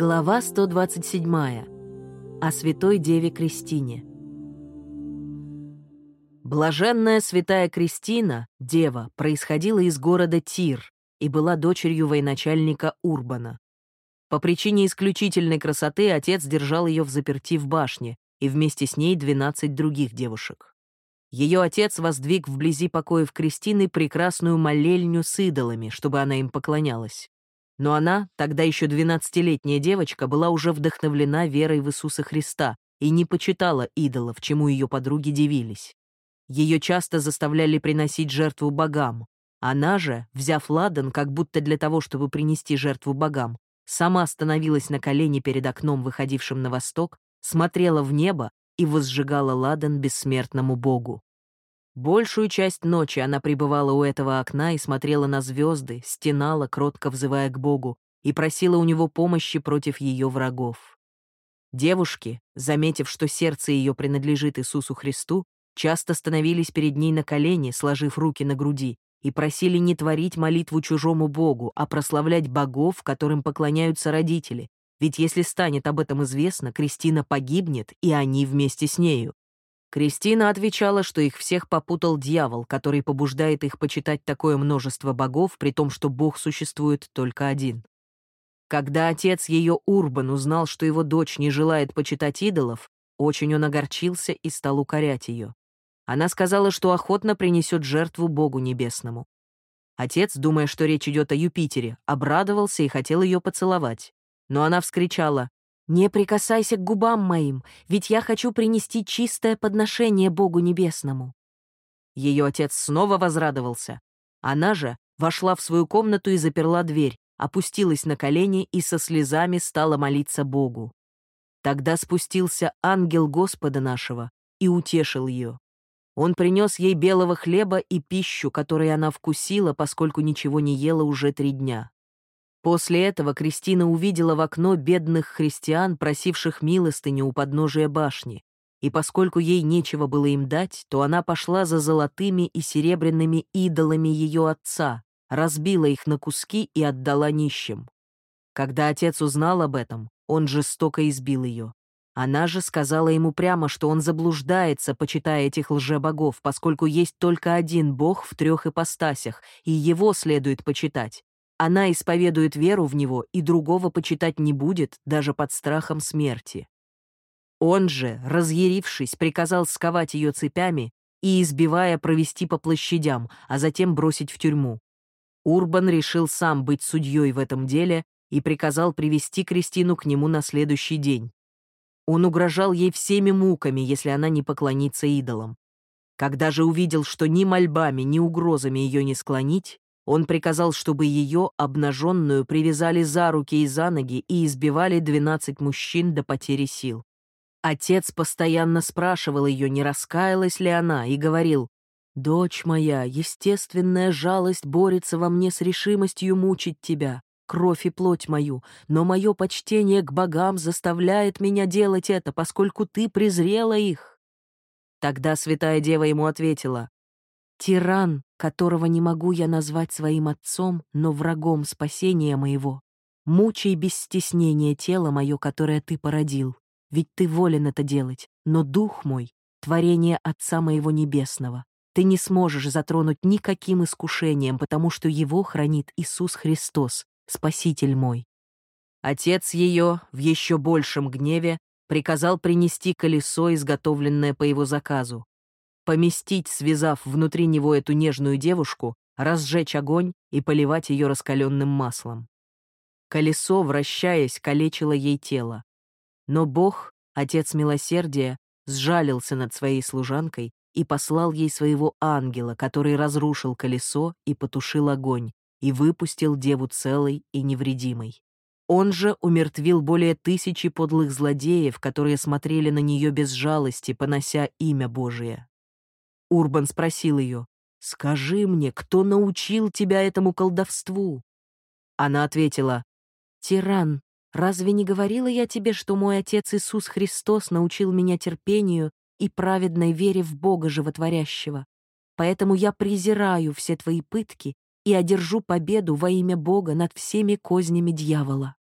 Глава 127. О Святой Деве Кристине. Блаженная святая Кристина, дева, происходила из города Тир и была дочерью военачальника Урбана. По причине исключительной красоты отец держал ее в заперти в башне, и вместе с ней 12 других девушек. Ее отец воздвиг вблизи покоев Кристины прекрасную молельню с идолами, чтобы она им поклонялась. Но она, тогда еще 12-летняя девочка, была уже вдохновлена верой в Иисуса Христа и не почитала идолов, чему ее подруги дивились. Ее часто заставляли приносить жертву богам. Она же, взяв ладан, как будто для того, чтобы принести жертву богам, сама становилась на колени перед окном, выходившим на восток, смотрела в небо и возжигала ладан бессмертному богу. Большую часть ночи она пребывала у этого окна и смотрела на звезды, стенала, кротко взывая к Богу, и просила у него помощи против ее врагов. Девушки, заметив, что сердце ее принадлежит Иисусу Христу, часто становились перед ней на колени, сложив руки на груди, и просили не творить молитву чужому Богу, а прославлять богов, которым поклоняются родители, ведь если станет об этом известно, Кристина погибнет, и они вместе с нею. Кристина отвечала, что их всех попутал дьявол, который побуждает их почитать такое множество богов, при том, что бог существует только один. Когда отец ее Урбан узнал, что его дочь не желает почитать идолов, очень он огорчился и стал укорять ее. Она сказала, что охотно принесет жертву Богу Небесному. Отец, думая, что речь идет о Юпитере, обрадовался и хотел ее поцеловать. Но она вскричала «Не прикасайся к губам моим, ведь я хочу принести чистое подношение Богу Небесному». Ее отец снова возрадовался. Она же вошла в свою комнату и заперла дверь, опустилась на колени и со слезами стала молиться Богу. Тогда спустился ангел Господа нашего и утешил ее. Он принес ей белого хлеба и пищу, которой она вкусила, поскольку ничего не ела уже три дня. После этого Кристина увидела в окно бедных христиан, просивших милостыню у подножия башни, и поскольку ей нечего было им дать, то она пошла за золотыми и серебряными идолами ее отца, разбила их на куски и отдала нищим. Когда отец узнал об этом, он жестоко избил ее. Она же сказала ему прямо, что он заблуждается, почитая этих лжебогов, поскольку есть только один бог в трех ипостасях, и его следует почитать, она исповедует веру в него и другого почитать не будет, даже под страхом смерти. Он же, разъярившись, приказал сковать ее цепями и, избивая, провести по площадям, а затем бросить в тюрьму. Урбан решил сам быть судьей в этом деле и приказал привести Кристину к нему на следующий день. Он угрожал ей всеми муками, если она не поклонится идолам. Когда же увидел, что ни мольбами, ни угрозами ее не склонить, он приказал, чтобы ее, обнаженную, привязали за руки и за ноги и избивали 12 мужчин до потери сил. Отец постоянно спрашивал ее, не раскаялась ли она, и говорил, «Дочь моя, естественная жалость борется во мне с решимостью мучить тебя, кровь и плоть мою, но мое почтение к богам заставляет меня делать это, поскольку ты презрела их». Тогда святая дева ему ответила, Тиран, которого не могу я назвать своим отцом, но врагом спасения моего. Мучай без стеснения тело мое, которое ты породил. Ведь ты волен это делать, но дух мой — творение Отца моего Небесного. Ты не сможешь затронуть никаким искушением, потому что его хранит Иисус Христос, Спаситель мой. Отец ее в еще большем гневе приказал принести колесо, изготовленное по его заказу, поместить, связав внутри него эту нежную девушку, разжечь огонь и поливать ее раскаленным маслом. Колесо, вращаясь, калечило ей тело. Но Бог, Отец Милосердия, сжалился над своей служанкой и послал ей своего ангела, который разрушил колесо и потушил огонь, и выпустил деву целой и невредимой. Он же умертвил более тысячи подлых злодеев, которые смотрели на нее без жалости, понося имя Божие. Урбан спросил ее, «Скажи мне, кто научил тебя этому колдовству?» Она ответила, «Тиран, разве не говорила я тебе, что мой Отец Иисус Христос научил меня терпению и праведной вере в Бога Животворящего? Поэтому я презираю все твои пытки и одержу победу во имя Бога над всеми кознями дьявола».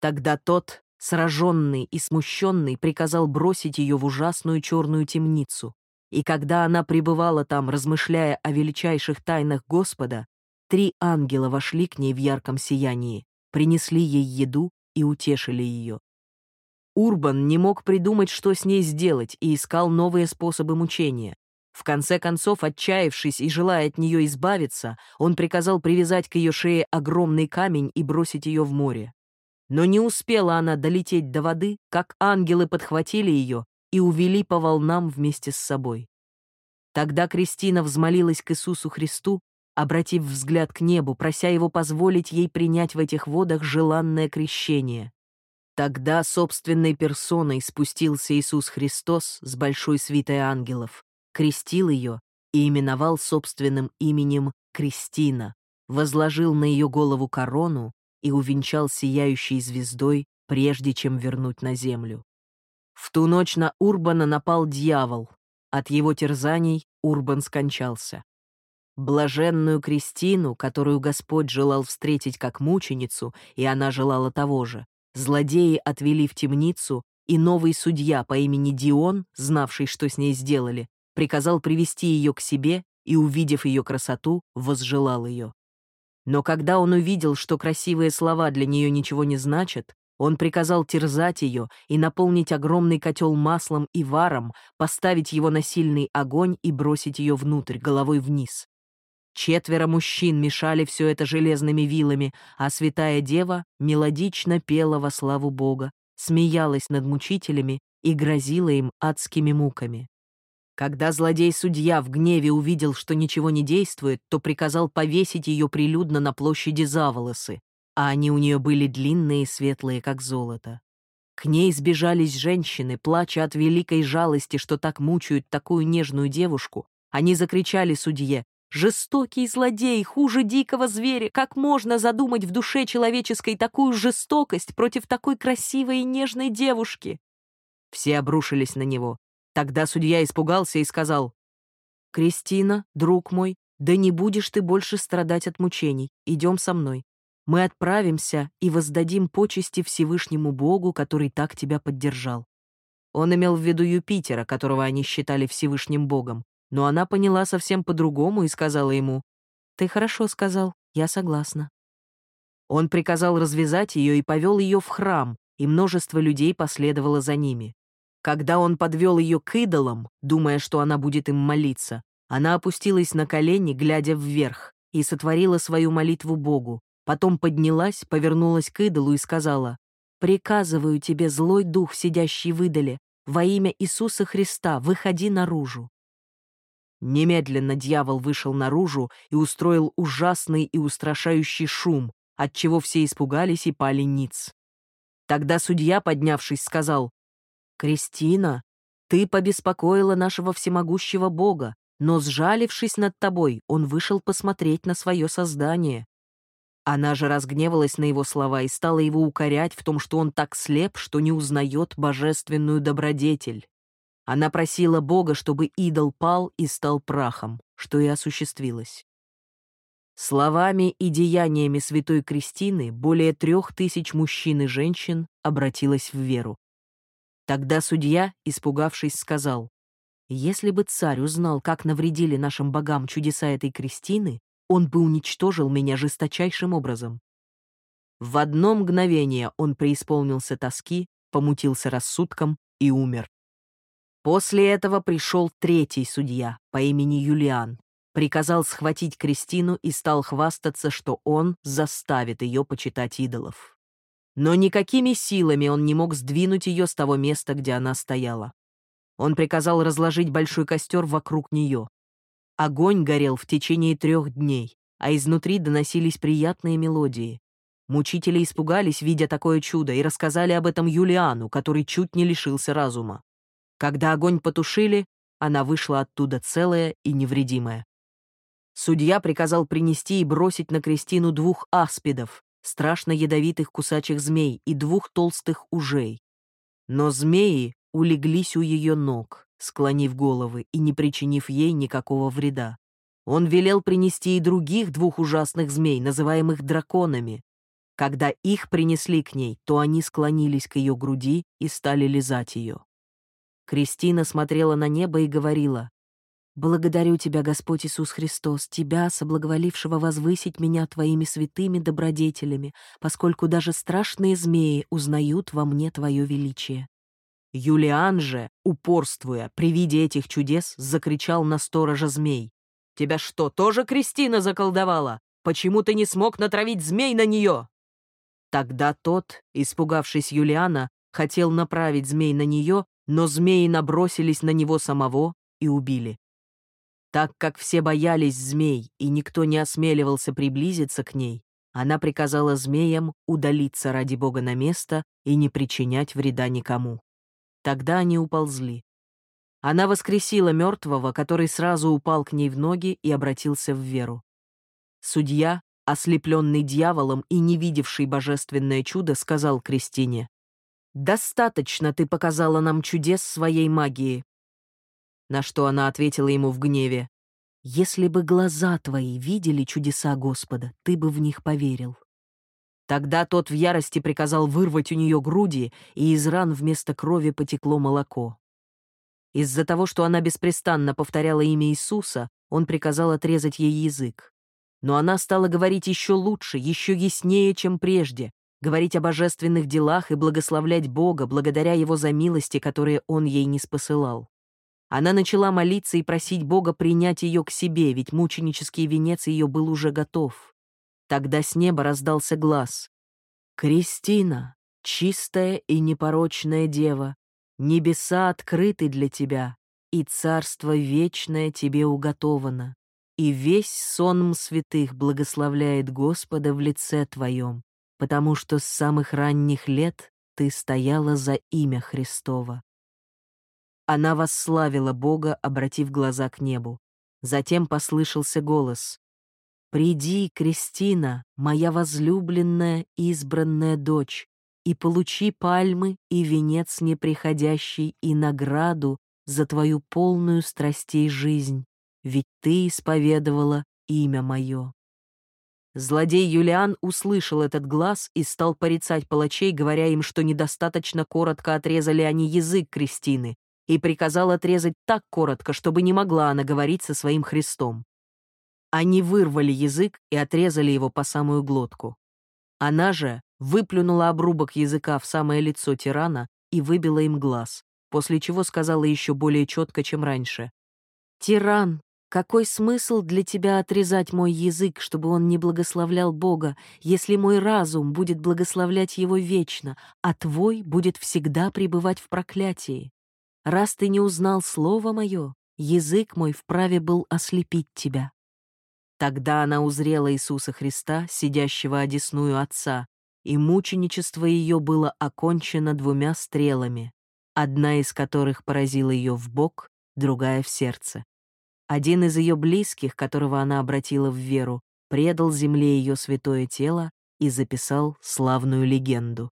Тогда тот, сраженный и смущенный, приказал бросить ее в ужасную черную темницу. И когда она пребывала там, размышляя о величайших тайнах Господа, три ангела вошли к ней в ярком сиянии, принесли ей еду и утешили ее. Урбан не мог придумать, что с ней сделать, и искал новые способы мучения. В конце концов, отчаявшись и желая от нее избавиться, он приказал привязать к ее шее огромный камень и бросить ее в море. Но не успела она долететь до воды, как ангелы подхватили ее и увели по волнам вместе с собой. Тогда Кристина взмолилась к Иисусу Христу, обратив взгляд к небу, прося его позволить ей принять в этих водах желанное крещение. Тогда собственной персоной спустился Иисус Христос с большой свитой ангелов, крестил ее и именовал собственным именем Кристина, возложил на ее голову корону и увенчал сияющей звездой, прежде чем вернуть на землю. В ту ночь на Урбана напал дьявол. От его терзаний Урбан скончался. Блаженную Кристину, которую Господь желал встретить как мученицу, и она желала того же, злодеи отвели в темницу, и новый судья по имени Дион, знавший, что с ней сделали, приказал привести ее к себе и, увидев ее красоту, возжелал ее. Но когда он увидел, что красивые слова для нее ничего не значат, он приказал терзать ее и наполнить огромный котел маслом и варом, поставить его на сильный огонь и бросить ее внутрь, головой вниз. Четверо мужчин мешали все это железными вилами, а святая дева мелодично пела во славу Бога, смеялась над мучителями и грозила им адскими муками. Когда злодей-судья в гневе увидел, что ничего не действует, то приказал повесить ее прилюдно на площади за волосы, а они у нее были длинные и светлые, как золото. К ней сбежались женщины, плача от великой жалости, что так мучают такую нежную девушку. Они закричали судье «Жестокий злодей, хуже дикого зверя! Как можно задумать в душе человеческой такую жестокость против такой красивой и нежной девушки?» Все обрушились на него. Тогда судья испугался и сказал «Кристина, друг мой, да не будешь ты больше страдать от мучений. Идем со мной мы отправимся и воздадим почести Всевышнему Богу, который так тебя поддержал. Он имел в виду Юпитера, которого они считали Всевышним Богом, но она поняла совсем по-другому и сказала ему, «Ты хорошо сказал, я согласна». Он приказал развязать ее и повел ее в храм, и множество людей последовало за ними. Когда он подвел ее к идолам, думая, что она будет им молиться, она опустилась на колени, глядя вверх, и сотворила свою молитву Богу, Потом поднялась, повернулась к идолу и сказала, «Приказываю тебе, злой дух, сидящий в идоле, во имя Иисуса Христа, выходи наружу». Немедленно дьявол вышел наружу и устроил ужасный и устрашающий шум, от чего все испугались и пали ниц. Тогда судья, поднявшись, сказал, «Кристина, ты побеспокоила нашего всемогущего Бога, но, сжалившись над тобой, он вышел посмотреть на свое создание. Она же разгневалась на его слова и стала его укорять в том, что он так слеп, что не узнает божественную добродетель. Она просила Бога, чтобы идол пал и стал прахом, что и осуществилось. Словами и деяниями святой Кристины более трех тысяч мужчин и женщин обратилась в веру. Тогда судья, испугавшись, сказал, «Если бы царь узнал, как навредили нашим богам чудеса этой Кристины, он бы уничтожил меня жесточайшим образом. В одно мгновение он преисполнился тоски, помутился рассудком и умер. После этого пришел третий судья по имени Юлиан, приказал схватить Кристину и стал хвастаться, что он заставит ее почитать идолов. Но никакими силами он не мог сдвинуть ее с того места, где она стояла. Он приказал разложить большой костер вокруг нее. Огонь горел в течение трех дней, а изнутри доносились приятные мелодии. Мучители испугались, видя такое чудо, и рассказали об этом Юлиану, который чуть не лишился разума. Когда огонь потушили, она вышла оттуда целая и невредимая. Судья приказал принести и бросить на Кристину двух аспидов, страшно ядовитых кусачих змей, и двух толстых ужей. Но змеи улеглись у ее ног, склонив головы и не причинив ей никакого вреда. Он велел принести и других двух ужасных змей, называемых драконами. Когда их принесли к ней, то они склонились к ее груди и стали лизать ее. Кристина смотрела на небо и говорила, «Благодарю Тебя, Господь Иисус Христос, Тебя, соблаговолившего возвысить меня Твоими святыми добродетелями, поскольку даже страшные змеи узнают во мне Твое величие». Юлиан же, упорствуя при виде этих чудес, закричал на сторожа змей. «Тебя что, тоже Кристина заколдовала? Почему ты не смог натравить змей на нее?» Тогда тот, испугавшись Юлиана, хотел направить змей на нее, но змеи набросились на него самого и убили. Так как все боялись змей и никто не осмеливался приблизиться к ней, она приказала змеям удалиться ради Бога на место и не причинять вреда никому. Тогда они уползли. Она воскресила мертвого, который сразу упал к ней в ноги и обратился в веру. Судья, ослепленный дьяволом и не видевший божественное чудо, сказал Кристине, «Достаточно ты показала нам чудес своей магии». На что она ответила ему в гневе, «Если бы глаза твои видели чудеса Господа, ты бы в них поверил». Тогда тот в ярости приказал вырвать у нее груди, и из ран вместо крови потекло молоко. Из-за того, что она беспрестанно повторяла имя Иисуса, он приказал отрезать ей язык. Но она стала говорить еще лучше, еще яснее, чем прежде, говорить о божественных делах и благословлять Бога благодаря Его за милости, которые Он ей не спосылал. Она начала молиться и просить Бога принять ее к себе, ведь мученический венец ее был уже готов. Тогда с неба раздался глаз. «Кристина, чистая и непорочная дева, небеса открыты для тебя, и царство вечное тебе уготовано и весь сонм святых благословляет Господа в лице Твоем, потому что с самых ранних лет Ты стояла за имя Христово. Она восславила Бога, обратив глаза к небу. Затем послышался голос. «Приди, Кристина, моя возлюбленная избранная дочь, и получи пальмы и венец неприходящий и награду за твою полную страстей жизнь, ведь ты исповедовала имя мое». Злодей Юлиан услышал этот глаз и стал порицать палачей, говоря им, что недостаточно коротко отрезали они язык Кристины, и приказал отрезать так коротко, чтобы не могла она говорить со своим Христом. Они вырвали язык и отрезали его по самую глотку. Она же выплюнула обрубок языка в самое лицо тирана и выбила им глаз, после чего сказала еще более четко, чем раньше. «Тиран, какой смысл для тебя отрезать мой язык, чтобы он не благословлял Бога, если мой разум будет благословлять его вечно, а твой будет всегда пребывать в проклятии? Раз ты не узнал слово мое, язык мой вправе был ослепить тебя». Тогда она узрела Иисуса Христа, сидящего одесную Отца, и мученичество ее было окончено двумя стрелами, одна из которых поразила ее в бок, другая — в сердце. Один из ее близких, которого она обратила в веру, предал земле ее святое тело и записал славную легенду.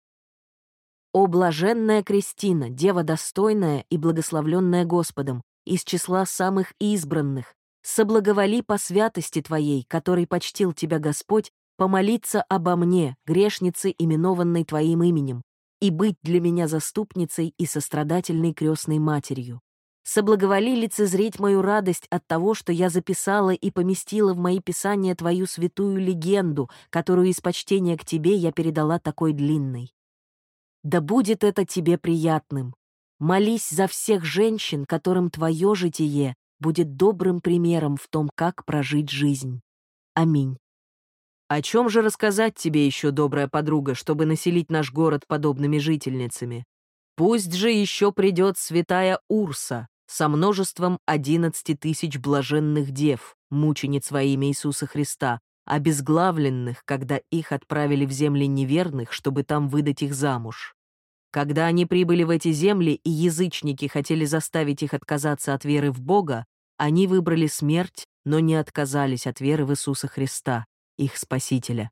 «О блаженная Кристина, дева достойная и благословленная Господом, из числа самых избранных, соблаговоли по святости Твоей, который почтил Тебя Господь, помолиться обо мне, грешнице, именованной Твоим именем, и быть для меня заступницей и сострадательной крестной матерью соблаговоли лицезреть мою радость от того, что я записала и поместила в мои писания твою святую легенду, которую из почтения к тебе я передала такой длинной. Да будет это тебе приятным. Молись за всех женщин, которым твое житие будет добрым примером в том, как прожить жизнь. Аминь. О чем же рассказать тебе еще, добрая подруга, чтобы населить наш город подобными жительницами? Пусть же еще придет святая Урса, со множеством одиннадцати тысяч блаженных дев, мучениц во имя Иисуса Христа, обезглавленных, когда их отправили в земли неверных, чтобы там выдать их замуж. Когда они прибыли в эти земли, и язычники хотели заставить их отказаться от веры в Бога, они выбрали смерть, но не отказались от веры в Иисуса Христа, их Спасителя.